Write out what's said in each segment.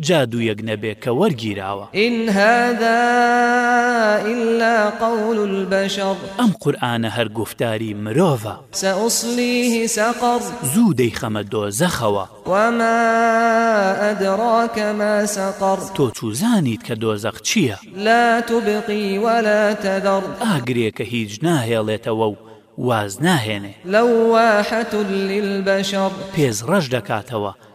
جادوویەک نەبێ کە وەرگیراوە. ان هذا الا قول البشر. ئەم قورئانە هەر گوفتاری مرۆڤە. ساصلیه سقر. زوو دەیخەمە دۆزەخەوە. وما ادراک ما سقر. تۆ چوزانیت کە دۆزەخ چییە؟ لا تبقی ولا تذر. ئاگرێکە هیچ ناهێڵێتەوە و واز ناهێنێ. لواحە للبشر. پێز ڕەش دەکاتەوە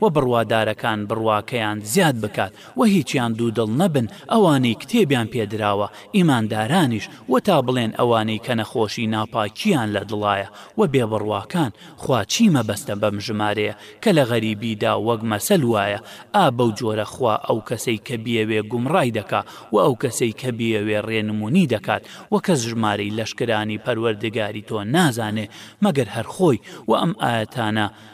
وە بڕوادارەکان بڕواکەیان زیاد بکات وە هیچیان دوودڵ نەبن ئەوانەی کتێبیان پێ دراوە ئیماندارانیش وە تا بڵێن ئەوانەی کە نەخۆشی ناپاکییان لە دڵایە وە بێ بڕواکان خوا چی مەبەستە بەم ژمارەیە کە لە غەریبی دا وەک مەسەل وایە ئا بەو جۆرە خوا ئەو کەسەی کە بیەوێ گومڕای دەکا وە ئەو کەسەی کە بیەوێ ڕێنمونی دەکات وە کەس ژمارەی لەشکرانی پەروەردگاری تۆ نازانێ مەگەر هەر خۆی وە ئەم ئایەتانە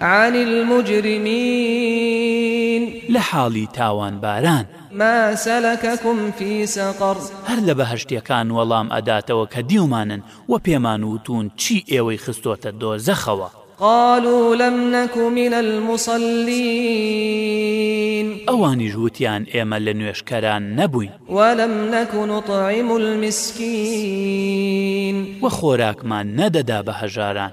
عن المجرمین. لە حاڵی تاوانباران. ما سلککم فی سقر. هەر لە بەهەشتیەکان وەڵام ئەداتەوە کە دیومانن وە پێمان وتوون چی ئێوەی خستۆتە دۆزەخەوە؟ قالوا لم نک من المصلین. ئەوانیش وتیان ئێمە لە نوێژکەران نەبووین. ولم نک نطعم المسکین. وە خۆراکمان نەدەدا بە هەژاران.